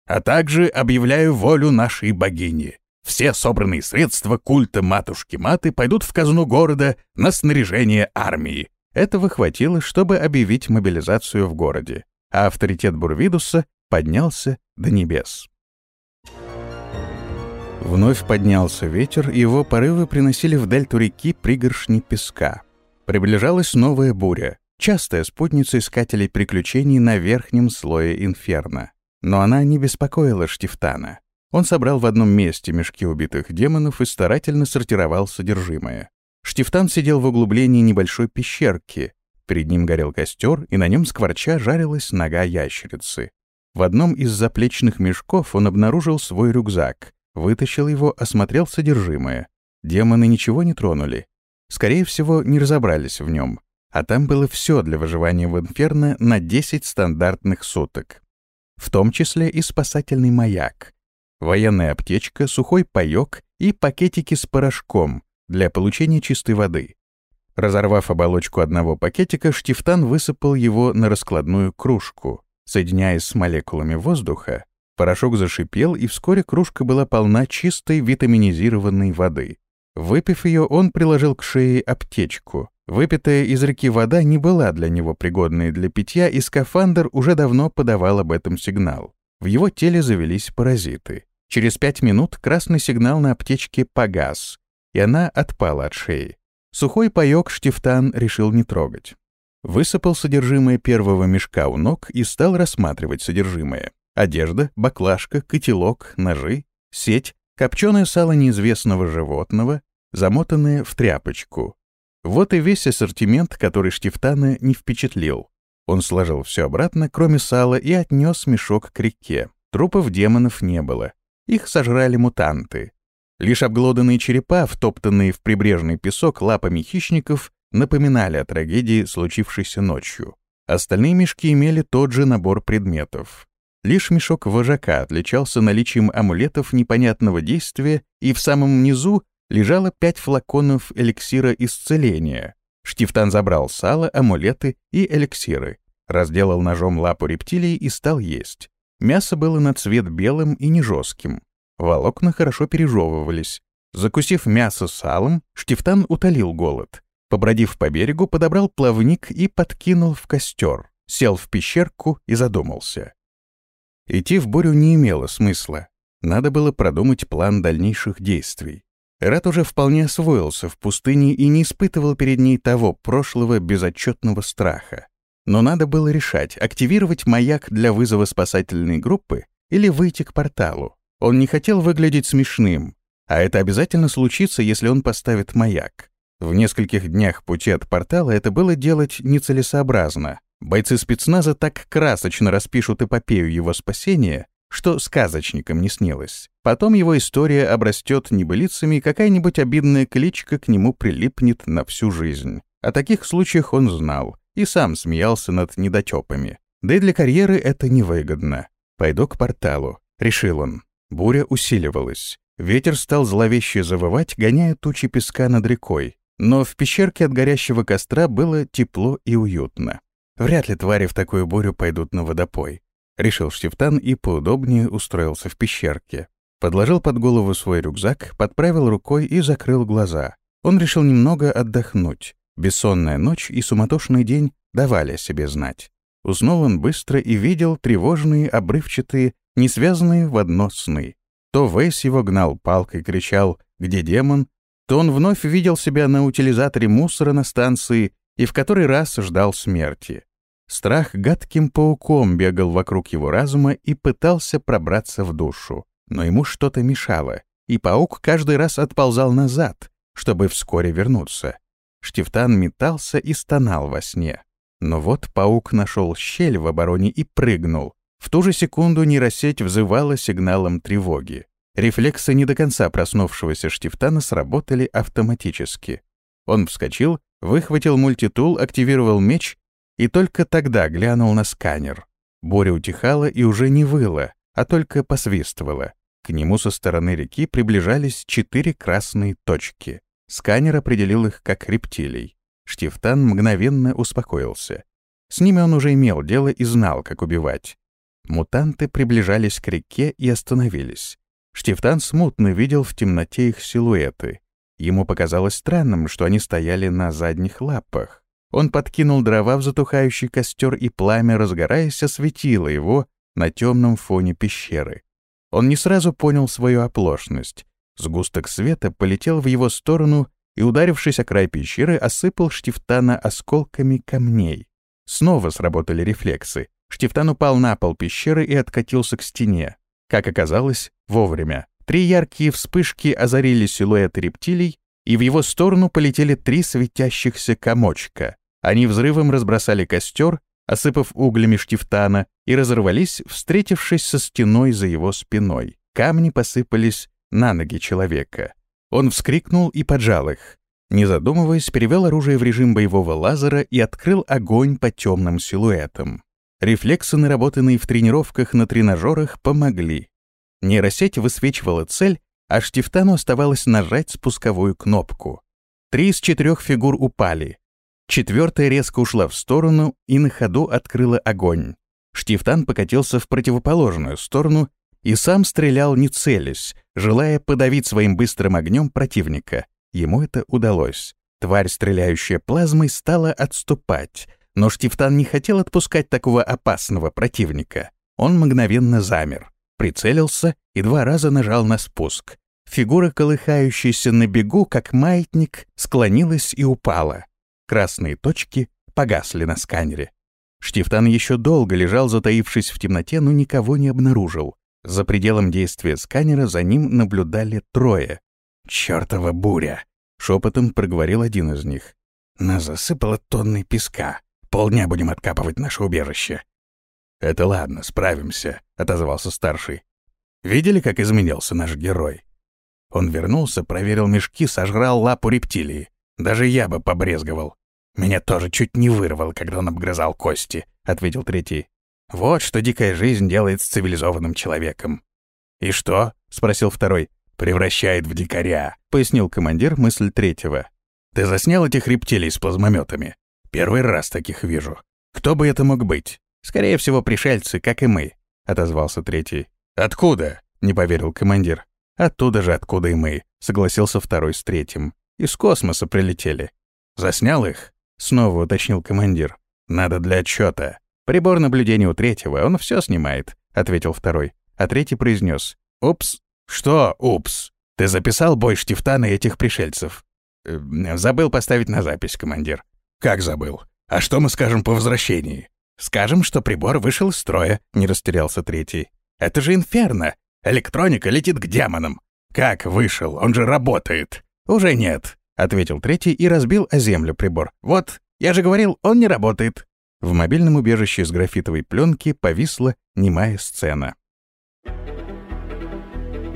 а также объявляю волю нашей богини. Все собранные средства культа матушки-маты пойдут в казну города на снаряжение армии. Этого хватило, чтобы объявить мобилизацию в городе, а авторитет Бурвидуса поднялся до небес. Вновь поднялся ветер, и его порывы приносили в дельту реки пригоршни песка. Приближалась новая буря, частая спутница искателей приключений на верхнем слое инферно. Но она не беспокоила Штифтана. Он собрал в одном месте мешки убитых демонов и старательно сортировал содержимое. Штифтан сидел в углублении небольшой пещерки. Перед ним горел костер, и на нем скворча жарилась нога ящерицы. В одном из заплечных мешков он обнаружил свой рюкзак, вытащил его, осмотрел содержимое. Демоны ничего не тронули. Скорее всего, не разобрались в нем. А там было все для выживания в инферно на 10 стандартных суток в том числе и спасательный маяк, военная аптечка, сухой паёк и пакетики с порошком для получения чистой воды. Разорвав оболочку одного пакетика, Штифтан высыпал его на раскладную кружку. Соединяясь с молекулами воздуха, порошок зашипел, и вскоре кружка была полна чистой витаминизированной воды. Выпив ее, он приложил к шее аптечку, Выпитая из реки вода не была для него пригодной для питья, и скафандр уже давно подавал об этом сигнал. В его теле завелись паразиты. Через пять минут красный сигнал на аптечке погас, и она отпала от шеи. Сухой паёк Штифтан решил не трогать. Высыпал содержимое первого мешка у ног и стал рассматривать содержимое. Одежда, баклажка, котелок, ножи, сеть, копченое сало неизвестного животного, замотанное в тряпочку. Вот и весь ассортимент, который Штифтана не впечатлил. Он сложил все обратно, кроме сала, и отнес мешок к реке. Трупов демонов не было. Их сожрали мутанты. Лишь обглоданные черепа, втоптанные в прибрежный песок лапами хищников, напоминали о трагедии, случившейся ночью. Остальные мешки имели тот же набор предметов. Лишь мешок вожака отличался наличием амулетов непонятного действия, и в самом низу лежало пять флаконов эликсира исцеления. Штифтан забрал сало, амулеты и эликсиры, разделал ножом лапу рептилии и стал есть. Мясо было на цвет белым и не жестким. Волокна хорошо пережевывались. Закусив мясо салом, Штифтан утолил голод. Побродив по берегу, подобрал плавник и подкинул в костер, сел в пещерку и задумался. Идти в бурю не имело смысла. Надо было продумать план дальнейших действий. Рат уже вполне освоился в пустыне и не испытывал перед ней того прошлого безотчетного страха. Но надо было решать, активировать маяк для вызова спасательной группы или выйти к порталу. Он не хотел выглядеть смешным, а это обязательно случится, если он поставит маяк. В нескольких днях пути от портала это было делать нецелесообразно. Бойцы спецназа так красочно распишут эпопею его спасения, что сказочникам не снилось. Потом его история обрастет небылицами, и какая-нибудь обидная кличка к нему прилипнет на всю жизнь. О таких случаях он знал и сам смеялся над недотепами. Да и для карьеры это невыгодно. «Пойду к порталу», — решил он. Буря усиливалась. Ветер стал зловеще завывать, гоняя тучи песка над рекой. Но в пещерке от горящего костра было тепло и уютно. Вряд ли твари в такую бурю пойдут на водопой. Решил Штифтан и поудобнее устроился в пещерке. Подложил под голову свой рюкзак, подправил рукой и закрыл глаза. Он решил немного отдохнуть. Бессонная ночь и суматошный день давали о себе знать. Уснул он быстро и видел тревожные, обрывчатые, не связанные в одно сны. То Вейс его гнал палкой, кричал «Где демон?», то он вновь видел себя на утилизаторе мусора на станции и в который раз ждал смерти. Страх гадким пауком бегал вокруг его разума и пытался пробраться в душу. Но ему что-то мешало, и паук каждый раз отползал назад, чтобы вскоре вернуться. Штифтан метался и стонал во сне. Но вот паук нашел щель в обороне и прыгнул. В ту же секунду нейросеть взывала сигналом тревоги. Рефлексы не до конца проснувшегося Штифтана сработали автоматически. Он вскочил, выхватил мультитул, активировал меч и только тогда глянул на сканер. Боря утихала и уже не выла, а только посвистывала. К нему со стороны реки приближались четыре красные точки. Сканер определил их как рептилий. Штифтан мгновенно успокоился. С ними он уже имел дело и знал, как убивать. Мутанты приближались к реке и остановились. Штифтан смутно видел в темноте их силуэты. Ему показалось странным, что они стояли на задних лапах. Он подкинул дрова в затухающий костер, и пламя, разгораясь, осветило его на темном фоне пещеры. Он не сразу понял свою оплошность. Сгусток света полетел в его сторону и, ударившись о край пещеры, осыпал Штифтана осколками камней. Снова сработали рефлексы. Штифтан упал на пол пещеры и откатился к стене. Как оказалось, вовремя. Три яркие вспышки озарили силуэт рептилий, и в его сторону полетели три светящихся комочка. Они взрывом разбросали костер, осыпав углями штифтана, и разорвались, встретившись со стеной за его спиной. Камни посыпались на ноги человека. Он вскрикнул и поджал их. Не задумываясь, перевел оружие в режим боевого лазера и открыл огонь по темным силуэтам. Рефлексы, наработанные в тренировках на тренажерах, помогли. Нейросеть высвечивала цель, а Штифтану оставалось нажать спусковую кнопку. Три из четырех фигур упали. Четвертая резко ушла в сторону и на ходу открыла огонь. Штифтан покатился в противоположную сторону и сам стрелял не целясь, желая подавить своим быстрым огнем противника. Ему это удалось. Тварь, стреляющая плазмой, стала отступать, но Штифтан не хотел отпускать такого опасного противника. Он мгновенно замер прицелился и два раза нажал на спуск. Фигура, колыхающаяся на бегу, как маятник, склонилась и упала. Красные точки погасли на сканере. Штифтан еще долго лежал, затаившись в темноте, но никого не обнаружил. За пределом действия сканера за ним наблюдали трое. «Чёртова буря!» — шепотом проговорил один из них. «Нас засыпало тонной песка. Полдня будем откапывать наше убежище». «Это ладно, справимся», — отозвался старший. «Видели, как изменился наш герой?» Он вернулся, проверил мешки, сожрал лапу рептилии. Даже я бы побрезговал. Меня тоже чуть не вырвало, когда он обгрызал кости, — ответил третий. Вот что дикая жизнь делает с цивилизованным человеком. «И что?» — спросил второй. «Превращает в дикаря», — пояснил командир мысль третьего. «Ты заснял этих рептилий с плазмометами? Первый раз таких вижу. Кто бы это мог быть? Скорее всего, пришельцы, как и мы», — отозвался третий. «Откуда?» — не поверил командир. «Оттуда же, откуда и мы», — согласился второй с третьим. «Из космоса прилетели». «Заснял их?» — снова уточнил командир. «Надо для отчета. Прибор наблюдения у третьего, он все снимает», — ответил второй. А третий произнес. «Упс». «Что «упс»? Ты записал бой Штифтана и этих пришельцев?» э, «Забыл поставить на запись, командир». «Как забыл? А что мы скажем по возвращении?» «Скажем, что прибор вышел из строя», — не растерялся третий. «Это же инферно! Электроника летит к демонам!» «Как вышел? Он же работает!» «Уже нет», — ответил третий и разбил о землю прибор. «Вот, я же говорил, он не работает». В мобильном убежище из графитовой пленки повисла немая сцена.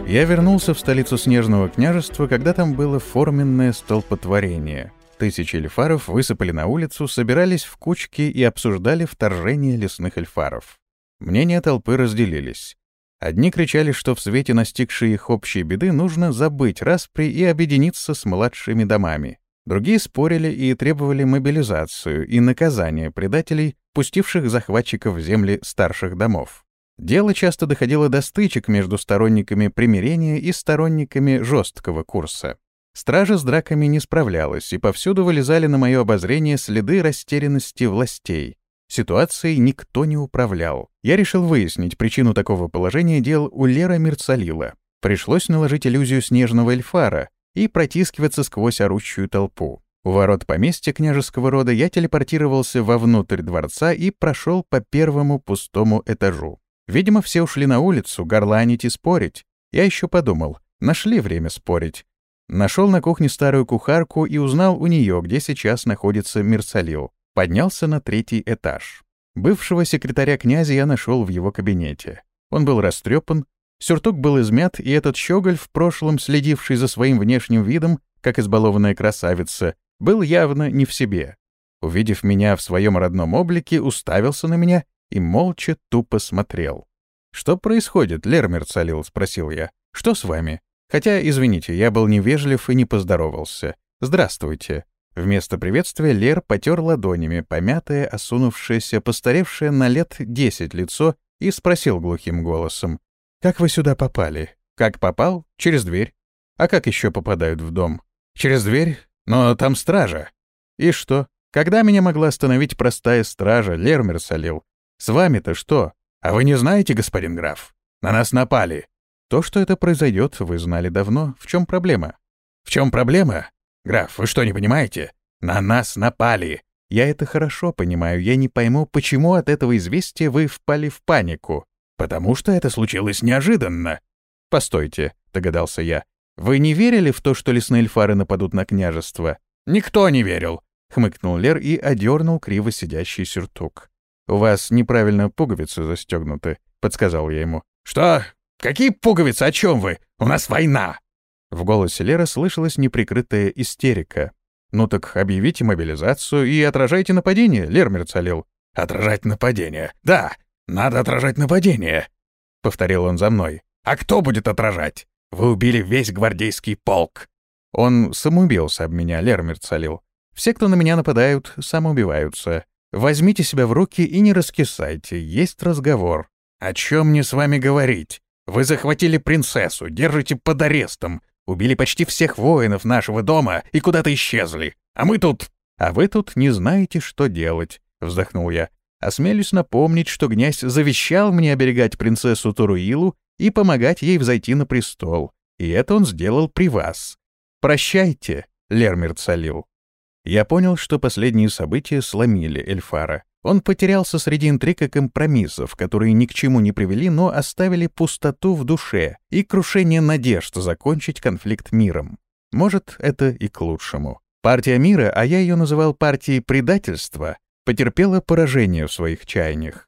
Я вернулся в столицу Снежного княжества, когда там было форменное столпотворение. Тысячи эльфаров высыпали на улицу, собирались в кучки и обсуждали вторжение лесных эльфаров. Мнения толпы разделились. Одни кричали, что в свете настигшей их общей беды нужно забыть распри и объединиться с младшими домами. Другие спорили и требовали мобилизацию и наказания предателей, пустивших захватчиков в земли старших домов. Дело часто доходило до стычек между сторонниками примирения и сторонниками жесткого курса. Стража с драками не справлялась, и повсюду вылезали на мое обозрение следы растерянности властей. Ситуацией никто не управлял. Я решил выяснить причину такого положения дел у Лера Мерцалила. Пришлось наложить иллюзию снежного эльфара и протискиваться сквозь орущую толпу. У ворот поместья княжеского рода я телепортировался вовнутрь дворца и прошел по первому пустому этажу. Видимо, все ушли на улицу, горланить и спорить. Я еще подумал, нашли время спорить. Нашел на кухне старую кухарку и узнал у нее, где сейчас находится Мерсалил. Поднялся на третий этаж. Бывшего секретаря князя я нашел в его кабинете. Он был растрепан, сюртук был измят, и этот щеголь, в прошлом следивший за своим внешним видом, как избалованная красавица, был явно не в себе. Увидев меня в своем родном облике, уставился на меня и молча тупо смотрел. «Что происходит, Лермер Цалил?» — спросил я. «Что с вами?» Хотя, извините, я был невежлив и не поздоровался. «Здравствуйте». Вместо приветствия Лер потер ладонями помятое, осунувшееся, постаревшее на лет десять лицо и спросил глухим голосом. «Как вы сюда попали?» «Как попал? Через дверь». «А как еще попадают в дом?» «Через дверь? Но там стража». «И что? Когда меня могла остановить простая стража, Лермер солил? С вами-то что? А вы не знаете, господин граф? На нас напали. То, что это произойдет, вы знали давно. В чем проблема? В чем проблема? Граф, вы что, не понимаете? На нас напали. Я это хорошо понимаю. Я не пойму, почему от этого известия вы впали в панику. Потому что это случилось неожиданно. Постойте, догадался я. Вы не верили в то, что лесные эльфары нападут на княжество? Никто не верил, хмыкнул Лер и одернул криво сидящий сюртук. У вас неправильно пуговицы застегнуты, подсказал я ему. Что? «Какие пуговицы? О чем вы? У нас война!» В голосе Леры слышалась неприкрытая истерика. «Ну так объявите мобилизацию и отражайте нападение», — Лер мерцалил. «Отражать нападение? Да, надо отражать нападение», — повторил он за мной. «А кто будет отражать? Вы убили весь гвардейский полк». Он самоубился об меня, Лер мерцалил. «Все, кто на меня нападают, самоубиваются. Возьмите себя в руки и не раскисайте, есть разговор». «О чем мне с вами говорить? Вы захватили принцессу, держите под арестом, убили почти всех воинов нашего дома и куда-то исчезли. А мы тут... А вы тут не знаете, что делать, вздохнул я. Осмелюсь напомнить, что князь завещал мне оберегать принцессу Туруилу и помогать ей взойти на престол. И это он сделал при вас. Прощайте, Лермер Цалил. Я понял, что последние события сломили Эльфара. Он потерялся среди интриг и компромиссов, которые ни к чему не привели, но оставили пустоту в душе и крушение надежд закончить конфликт миром. Может, это и к лучшему. Партия мира, а я ее называл партией предательства, потерпела поражение в своих чаяниях.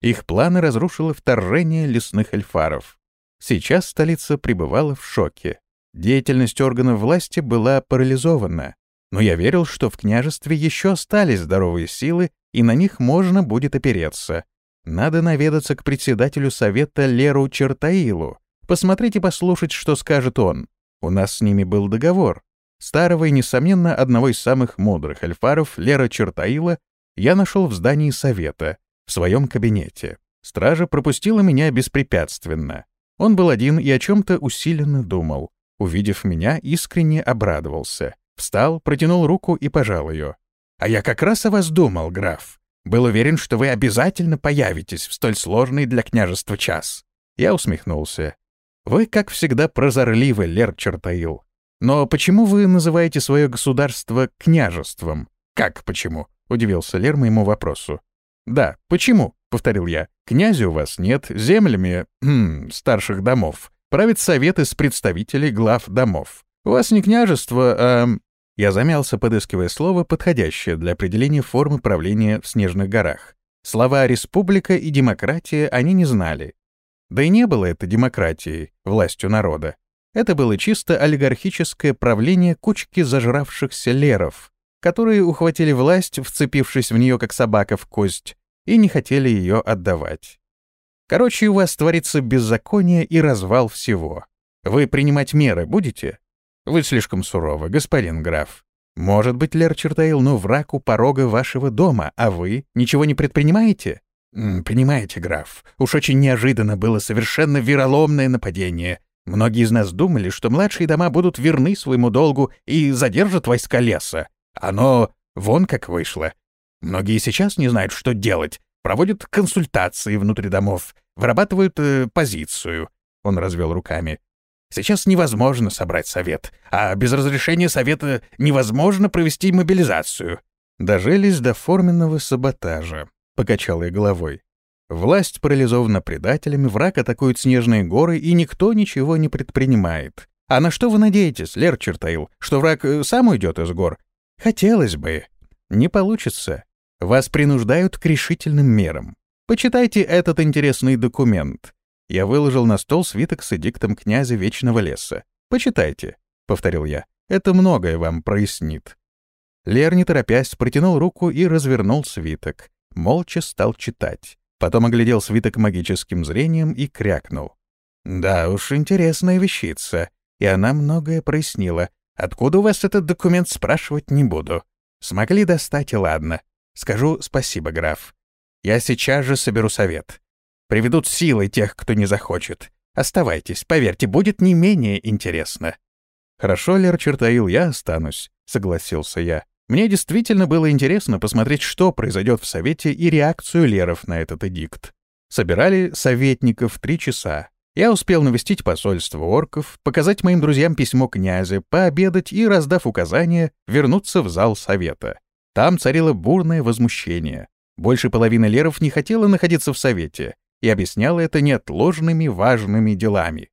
Их планы разрушило вторжение лесных эльфаров. Сейчас столица пребывала в шоке. Деятельность органов власти была парализована, но я верил, что в княжестве еще остались здоровые силы, и на них можно будет опереться. Надо наведаться к председателю совета Леру Чертаилу, посмотреть и послушать, что скажет он. У нас с ними был договор. Старого и, несомненно, одного из самых мудрых эльфаров, Лера Чертаила, я нашел в здании совета, в своем кабинете. Стража пропустила меня беспрепятственно. Он был один и о чем-то усиленно думал. Увидев меня, искренне обрадовался. Встал, протянул руку и пожал ее. «А я как раз о вас думал, граф. Был уверен, что вы обязательно появитесь в столь сложный для княжества час». Я усмехнулся. «Вы, как всегда, прозорливы, Лер Чертаил. Но почему вы называете свое государство княжеством?» «Как почему?» — удивился Лер моему вопросу. «Да, почему?» — повторил я. «Князя у вас нет, землями хм, старших домов. Правит совет из представителей глав домов. У вас не княжество, а...» Я замялся, подыскивая слово, подходящее для определения формы правления в Снежных горах. Слова «республика» и «демократия» они не знали. Да и не было это демократией, властью народа. Это было чисто олигархическое правление кучки зажравшихся леров, которые ухватили власть, вцепившись в нее как собака в кость, и не хотели ее отдавать. Короче, у вас творится беззаконие и развал всего. Вы принимать меры будете? Вы слишком суровы, господин граф. Может быть, Лер Чертаил, но враг у порога вашего дома, а вы ничего не предпринимаете? Понимаете, граф, уж очень неожиданно было совершенно вероломное нападение. Многие из нас думали, что младшие дома будут верны своему долгу и задержат войска леса. Оно вон как вышло. Многие сейчас не знают, что делать. Проводят консультации внутри домов, вырабатывают э, позицию. Он развел руками. Сейчас невозможно собрать совет, а без разрешения совета невозможно провести мобилизацию. Дожились до форменного саботажа, покачал я головой. Власть парализована предателями, враг атакует снежные горы, и никто ничего не предпринимает. А на что вы надеетесь, Лер Чертаил, что враг э, сам уйдет из гор? Хотелось бы. Не получится. Вас принуждают к решительным мерам. Почитайте этот интересный документ. Я выложил на стол свиток с эдиктом князя Вечного Леса. Почитайте, — повторил я. Это многое вам прояснит. Лер, не торопясь, протянул руку и развернул свиток. Молча стал читать. Потом оглядел свиток магическим зрением и крякнул. «Да уж, интересная вещица. И она многое прояснила. Откуда у вас этот документ, спрашивать не буду. Смогли достать, и ладно. Скажу спасибо, граф. Я сейчас же соберу совет. Приведут силой тех, кто не захочет. Оставайтесь, поверьте, будет не менее интересно. Хорошо, Лер Чертаил, я останусь, согласился я. Мне действительно было интересно посмотреть, что произойдет в Совете и реакцию Леров на этот эдикт. Собирали советников три часа. Я успел навестить посольство орков, показать моим друзьям письмо князя, пообедать и, раздав указания, вернуться в зал совета. Там царило бурное возмущение. Больше половины леров не хотела находиться в совете и объясняла это неотложными важными делами.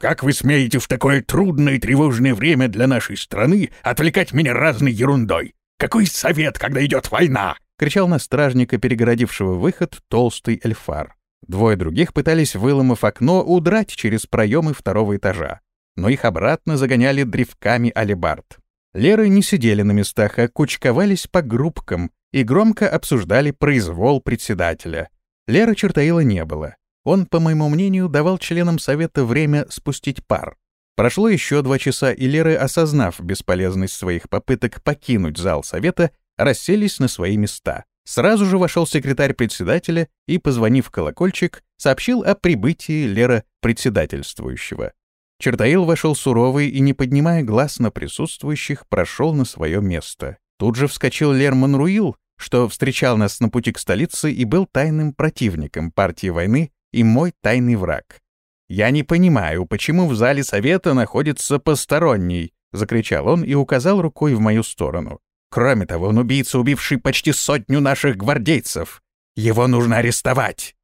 «Как вы смеете в такое трудное и тревожное время для нашей страны отвлекать меня разной ерундой? Какой совет, когда идет война?» — кричал на стражника, перегородившего выход, толстый эльфар. Двое других пытались, выломав окно, удрать через проемы второго этажа, но их обратно загоняли древками алебард. Леры не сидели на местах, а кучковались по группкам и громко обсуждали произвол председателя. Леры Чертаила не было. Он, по моему мнению, давал членам совета время спустить пар. Прошло еще два часа, и Леры, осознав бесполезность своих попыток покинуть зал совета, расселись на свои места. Сразу же вошел секретарь председателя и, позвонив колокольчик, сообщил о прибытии Лера председательствующего. Чертаил вошел суровый и, не поднимая глаз на присутствующих, прошел на свое место. Тут же вскочил Лер Монруил, что встречал нас на пути к столице и был тайным противником партии войны и мой тайный враг. «Я не понимаю, почему в зале совета находится посторонний», — закричал он и указал рукой в мою сторону. «Кроме того, он убийца, убивший почти сотню наших гвардейцев. Его нужно арестовать».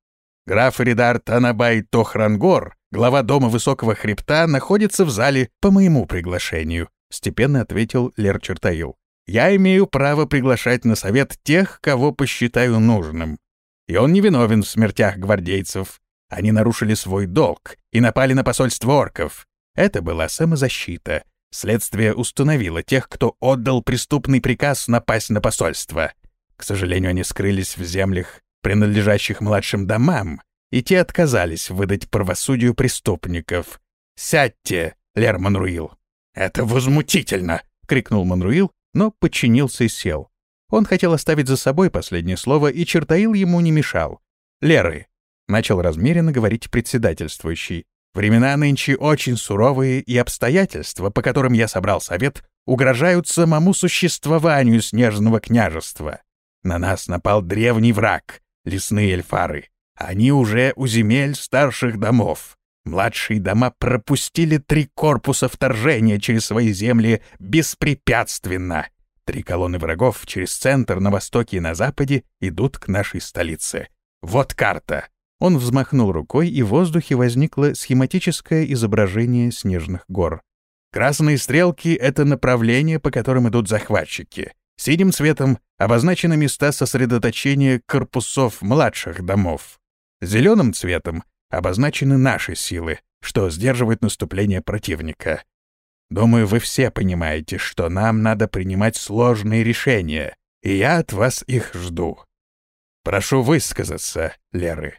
Граф Эридар Танабай Тохрангор, глава Дома Высокого Хребта, находится в зале по моему приглашению, — степенно ответил Лер Чертаил. «Я имею право приглашать на совет тех, кого посчитаю нужным. И он не виновен в смертях гвардейцев. Они нарушили свой долг и напали на посольство орков. Это была самозащита. Следствие установило тех, кто отдал преступный приказ напасть на посольство. К сожалению, они скрылись в землях, принадлежащих младшим домам, и те отказались выдать правосудию преступников. «Сядьте, Лер Манруил!» «Это возмутительно!» — крикнул Манруил, но подчинился и сел. Он хотел оставить за собой последнее слово, и Чертаил ему не мешал. «Леры, Начал размеренно говорить председательствующий. Времена нынче очень суровые, и обстоятельства, по которым я собрал совет, угрожают самому существованию Снежного княжества. На нас напал древний враг — лесные эльфары. Они уже у земель старших домов. Младшие дома пропустили три корпуса вторжения через свои земли беспрепятственно. Три колонны врагов через центр на востоке и на западе идут к нашей столице. Вот карта. Он взмахнул рукой, и в воздухе возникло схематическое изображение снежных гор. Красные стрелки — это направление, по которым идут захватчики. Синим цветом обозначены места сосредоточения корпусов младших домов. Зеленым цветом обозначены наши силы, что сдерживает наступление противника. Думаю, вы все понимаете, что нам надо принимать сложные решения, и я от вас их жду. Прошу высказаться, Леры.